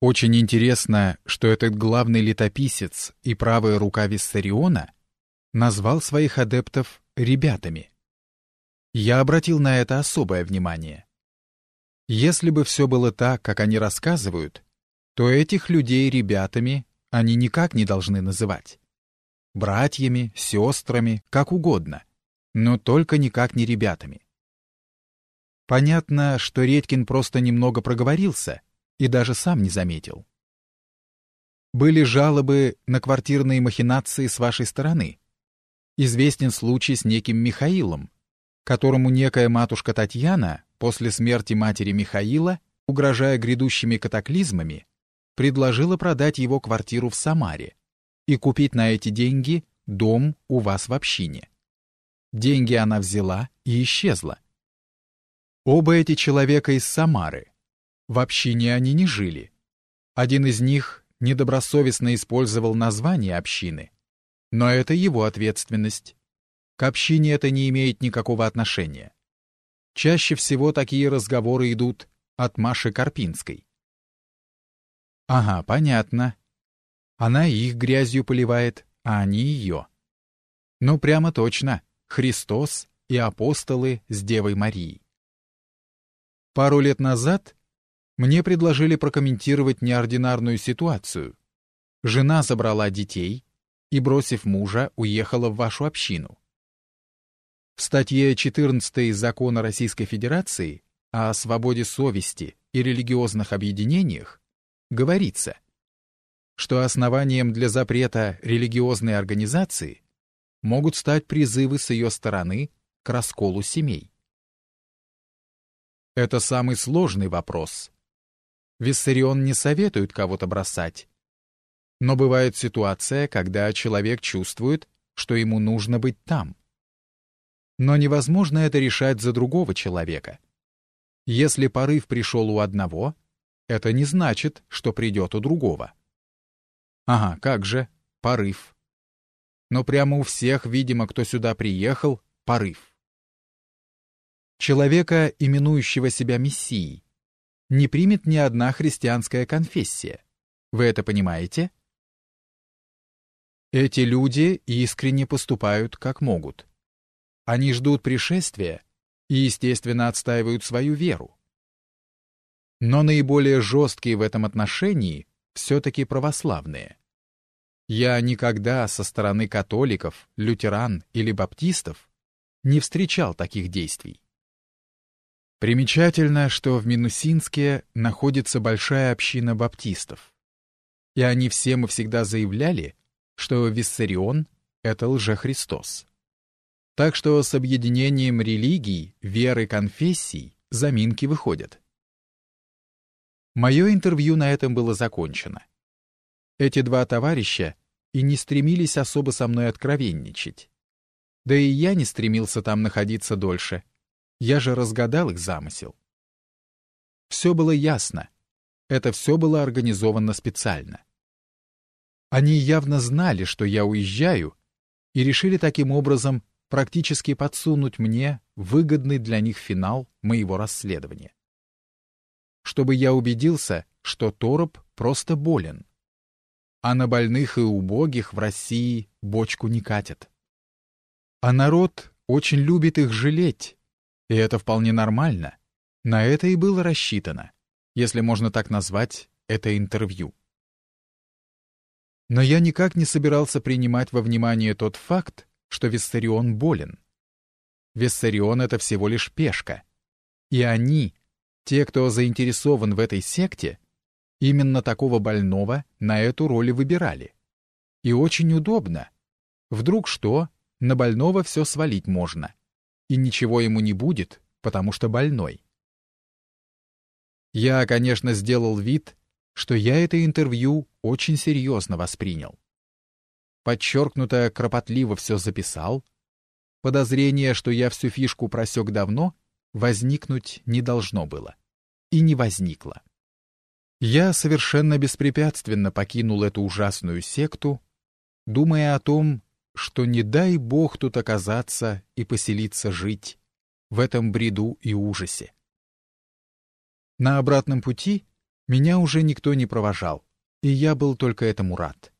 Очень интересно, что этот главный летописец и правая рука Виссариона назвал своих адептов «ребятами». Я обратил на это особое внимание. Если бы все было так, как они рассказывают, то этих людей ребятами они никак не должны называть. Братьями, сестрами, как угодно, но только никак не ребятами. Понятно, что Редькин просто немного проговорился и даже сам не заметил. Были жалобы на квартирные махинации с вашей стороны. Известен случай с неким Михаилом, которому некая матушка Татьяна после смерти матери Михаила, угрожая грядущими катаклизмами, предложила продать его квартиру в Самаре и купить на эти деньги дом у вас в общине. Деньги она взяла и исчезла. Оба эти человека из Самары. В общине они не жили. Один из них недобросовестно использовал название общины. Но это его ответственность. К общине это не имеет никакого отношения. Чаще всего такие разговоры идут от Маши Карпинской. Ага, понятно. Она их грязью поливает, а они ее. Ну, прямо точно. Христос и апостолы с Девой Марией. Пару лет назад мне предложили прокомментировать неординарную ситуацию. Жена забрала детей и, бросив мужа, уехала в вашу общину. В статье 14 Закона Российской Федерации о свободе совести и религиозных объединениях говорится, что основанием для запрета религиозной организации могут стать призывы с ее стороны к расколу семей. Это самый сложный вопрос, Виссарион не советует кого-то бросать. Но бывает ситуация, когда человек чувствует, что ему нужно быть там. Но невозможно это решать за другого человека. Если порыв пришел у одного, это не значит, что придет у другого. Ага, как же, порыв. Но прямо у всех, видимо, кто сюда приехал, порыв. Человека, именующего себя Мессией, не примет ни одна христианская конфессия. Вы это понимаете? Эти люди искренне поступают как могут. Они ждут пришествия и, естественно, отстаивают свою веру. Но наиболее жесткие в этом отношении все-таки православные. Я никогда со стороны католиков, лютеран или баптистов не встречал таких действий. Примечательно, что в Минусинске находится большая община баптистов. И они всем и всегда заявляли, что Виссарион — это лжехристос. Так что с объединением религий, веры, конфессий заминки выходят. Мое интервью на этом было закончено. Эти два товарища и не стремились особо со мной откровенничать. Да и я не стремился там находиться дольше — я же разгадал их замысел. Все было ясно. Это все было организовано специально. Они явно знали, что я уезжаю, и решили таким образом практически подсунуть мне выгодный для них финал моего расследования. Чтобы я убедился, что Тороп просто болен, а на больных и убогих в России бочку не катят. А народ очень любит их жалеть, и это вполне нормально. На это и было рассчитано, если можно так назвать это интервью. Но я никак не собирался принимать во внимание тот факт, что Виссарион болен. Виссарион — это всего лишь пешка. И они, те, кто заинтересован в этой секте, именно такого больного на эту роль выбирали. И очень удобно. Вдруг что, на больного все свалить можно и ничего ему не будет, потому что больной. Я, конечно, сделал вид, что я это интервью очень серьезно воспринял. Подчеркнуто кропотливо все записал. Подозрение, что я всю фишку просек давно, возникнуть не должно было. И не возникло. Я совершенно беспрепятственно покинул эту ужасную секту, думая о том, что не дай бог тут оказаться и поселиться жить в этом бреду и ужасе. На обратном пути Меня уже никто не провожал, и я был только этому рад.